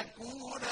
يَكُونَ